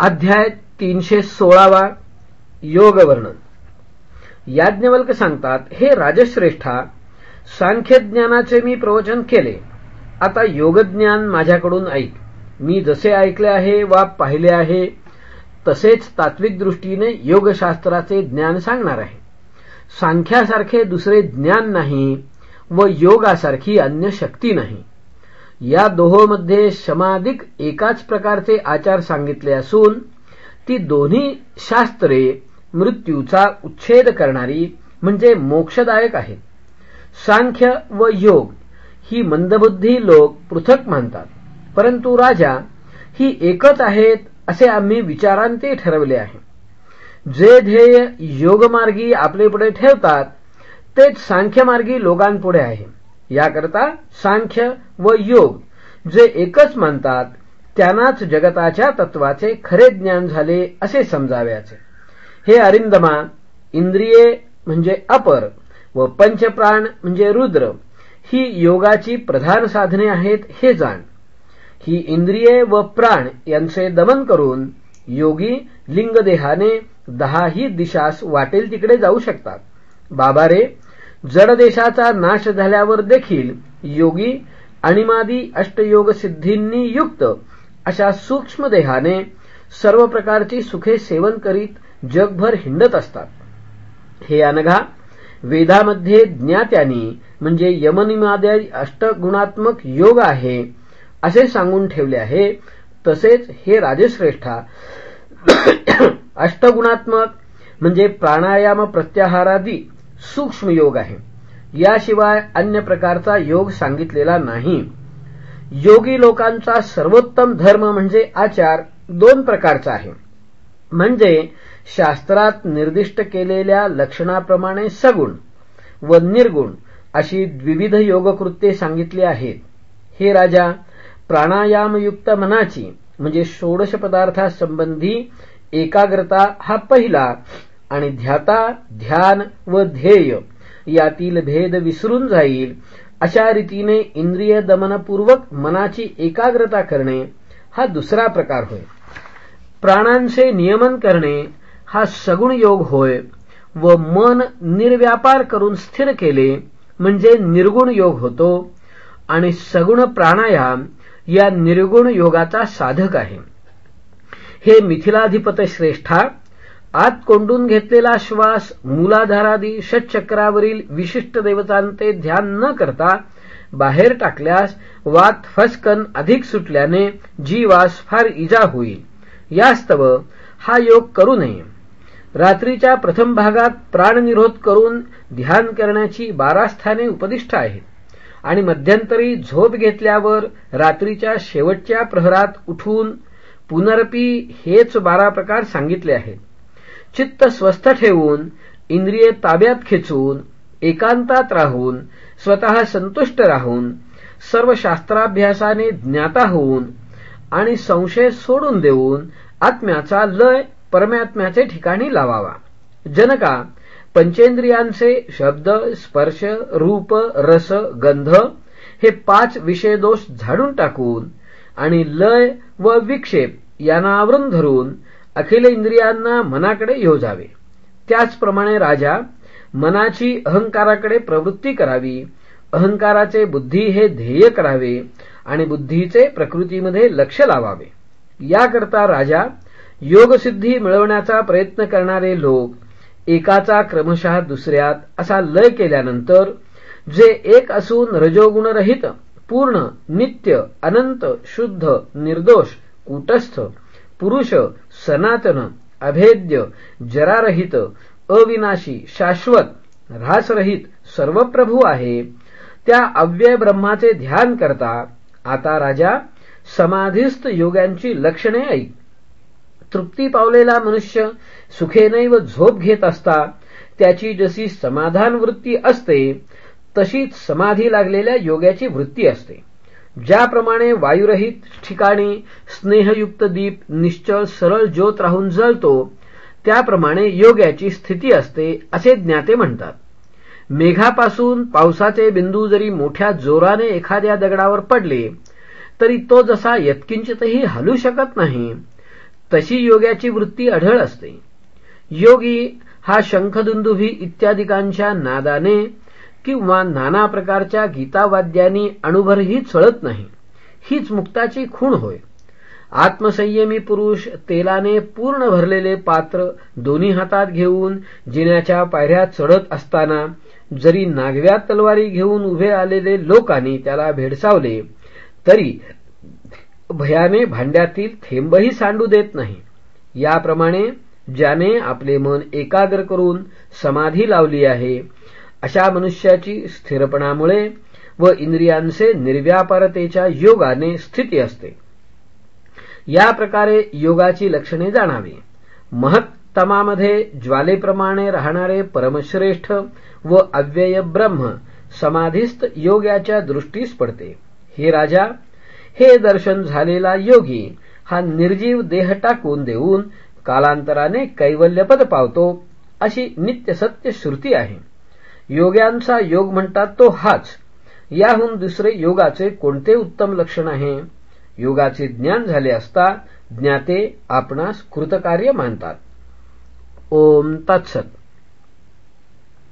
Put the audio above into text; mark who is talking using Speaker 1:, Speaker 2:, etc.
Speaker 1: अध्याय तीनशे सोळावा योग वर्णन याज्ञवल्क सांगतात हे राजश्रेष्ठा सांख्यज्ञानाचे मी प्रवचन केले. आता योगज्ञान माझ्याकडून ऐक. मी जसे ऐकले आहे वा पाहिले आहे तसेच तात्विक दृष्टीने योगशास्त्राचे ज्ञान सांगणार आहे. सांख्यासारखे दुसरे ज्ञान नाही व योगासारखी अन्य शक्ती नाही. या दोहोमध्ये शमाधिक एकाच प्रकारचे आचार सांगितले असून ती दोन्ही शास्त्रे मृत्यूचा उच्छेद करणारी म्हणजे मोक्षदायक आहेत सांख्य व योग ही मंदबुद्धी लोक पृथक मानतात परंतु राजा ही एकच आहेत असे आम्ही विचारांते ठरवले आहे. जे ध्येय योगमार्गी आपले पुढे ठेवतात तेच सांख्यमार्गी लोकांपुढे आहे. याकरता सांख्य व योग जे एकच मानतात त्यांनाच जगताच्या तत्वाचे खरे ज्ञान झाले असे समजाव्याचे. हे अरिंदमा इंद्रिये म्हणजे अपर व पंचप्राण म्हणजे रुद्र ही योगाची प्रधान साधने आहेत हे जाण. ही इंद्रिये व प्राण यांचे दमन करून योगी लिंगदेहाने दहाही दिशास वाटेल तिकडे जाऊ शकतात. बाबा रे जड जडदेशाचा नाश झाल्यावर देखील योगी अणिमादी अष्टयोग सिद्धींनी युक्त अशा सूक्ष्म देहाने सर्व प्रकारची सुखे सेवन करीत जगभर हिंडत असतात. हे अनघा वेदामध्ये ज्ञात्यानी म्हणजे यमनिमाद्या अष्टगुणात्मक योग आहे असे सांगून ठेवले आहे. तसेच हे राजश्रेष्ठा अष्टगुणात्मक म्हणजे प्राणायाम प्रत्याहारादी सूक्ष्म योग आहे. याशिवाय अन्य प्रकारचा योग सांगितलेला नाही. योगी लोकांचा सर्वोत्तम धर्म म्हणजे आचार दोन प्रकारचा आहे. म्हणजे शास्त्रात निर्दिष्ट केलेल्या लक्षणाप्रमाणे सगुण व निर्गुण अशी विविध योगकृत्ये सांगितली आहेत. हे राजा प्राणायामयुक्त मनाची म्हणजे षोडश पदार्थासंबंधी एकाग्रता हा पहिला आणि ध्याता ध्यान व ध्येय यातील भेद विसरून जाईल. अशा रीतीने इंद्रिय दमनपूर्वक मनाची एकाग्रता करणे हा दुसरा प्रकार होय. प्राणांचे नियमन करणे हा सगुण योग होय व मन निर्व्यापार करून स्थिर केले म्हणजे निर्गुण योग होतो आणि सगुण प्राणायाम या निर्गुण योगाचा साधक आहे. हे मिथिलाधिपत श्रेष्ठा आत कोंडून घेतलेला श्वास मूलाधारादी षटचक्रावरील विशिष्ट देवतांचे ध्यान न करता बाहेर टाकल्यास वात फसकन अधिक सुटल्याने जीवास फार इजा होईल. यास्तव हा योग करू नये. रात्रीच्या प्रथम भागात प्राणनिरोध करून ध्यान करण्याची बारा स्थाने उपदिष्ट आहेत. आणि मध्यंतरी झोप घेतल्यावर रात्रीच्या शेवटच्या प्रहरात उठून पुनरपी हेच बारा प्रकार सांगितले आहेत. चित्त स्वस्थ ठेवून इंद्रिये ताब्यात खेचून एकांतात राहून स्वतः संतुष्ट राहून सर्व शास्त्राभ्यासाने ज्ञाता होऊन आणि संशय सोडून देऊन आत्म्याचा लय परमात्म्याचे ठिकाणी लावावा. जनका पंचेंद्रियांचे शब्द स्पर्श रूप रस गंध हे पाच विषयदोष झाडून टाकून आणि लय व विक्षेप यांना आवरून धरून अखिल इंद्रियांना मनाकडे योजावे त्याचप्रमाणे राजा मनाची अहंकाराकडे प्रवृत्ती करावी. अहंकाराचे बुद्धी हे ध्येय करावे आणि बुद्धीचे प्रकृतीमध्ये लक्ष लावावे. याकरता राजा योगसिद्धी मिळवण्याचा प्रयत्न करणारे लोक एकाचा क्रमशः दुसऱ्यात असा लय केल्यानंतर जे एक असून रजोगुणरहित पूर्ण नित्य अनंत शुद्ध निर्दोष कूटस्थ पुरुष सनातन अभेद्य जरारहित अविनाशी शाश्वत ऱ्हासरहित सर्वप्रभू आहे. त्या अव्यय ब्रह्माचे ध्यान करता आता राजा समाधीस्थ योग्यांची लक्षणे ऐक. तृप्ती पावलेला मनुष्य सुखेनैव झोप घेत असता त्याची जशी समाधान वृत्ती असते तशीच समाधी लागलेल्या योग्याची वृत्ती असते. ज्याप्रमाणे वायुरहित ठिकाणी स्नेहयुक्त दीप निश्चळ सरळ ज्योत राहून जळतो त्याप्रमाणे योग्याची स्थिती असते असे ज्ञाते म्हणतात. मेघापासून पावसाचे बिंदू जरी मोठ्या जोराने एखाद्या दगडावर पडले तरी तो जसा यत्किंचितही हलू शकत नाही तशी योग्याची वृत्ती आढळ असते. योगी हा शंखदुंदुभी इत्यादिकांच्या नादाने किंवा नाना प्रकारच्या गीतावाद्यांनी अणुभरही चळत नाही. हीच मुक्ताची खूण होय. आत्मसंयमी पुरुष तेलाने पूर्ण भरलेले पात्र दोन्ही हातात घेऊन जिन्याच्या पायऱ्या चढत असताना जरी नागव्या तलवारी घेऊन उभे आलेले लोकांनी त्याला भेडसावले तरी भयाने भांड्यातील थेंबही सांडू देत नाही. याप्रमाणे ज्याने आपले मन एकाग्र करून समाधी लावली आहे अशा मनुष्याची स्थिरपणामुळे व इंद्रियांचे निर्व्यापारतेच्या योगाने स्थिती असते. या प्रकारे योगाची लक्षणे जाणावी. महत्तमामध्ये ज्वालेप्रमाणे राहणारे परमश्रेष्ठ व अव्यय ब्रह्म समाधिस्थ योग्याच्या दृष्टीस पडते. हे राजा हे दर्शन झालेला योगी हा निर्जीव देह टाकून देऊन कालांतराने कैवल्यपद पावतो अशी नित्य सत्य श्रुती आहे. योग्यांचा योग म्हणतात तो हाच. याहून दुसरे योगाचे कोणते उत्तम लक्षण आहे? योगाचे ज्ञान झाले असता ज्ञाते आपणास कृतकार्य मानतात. ओम तत्सत.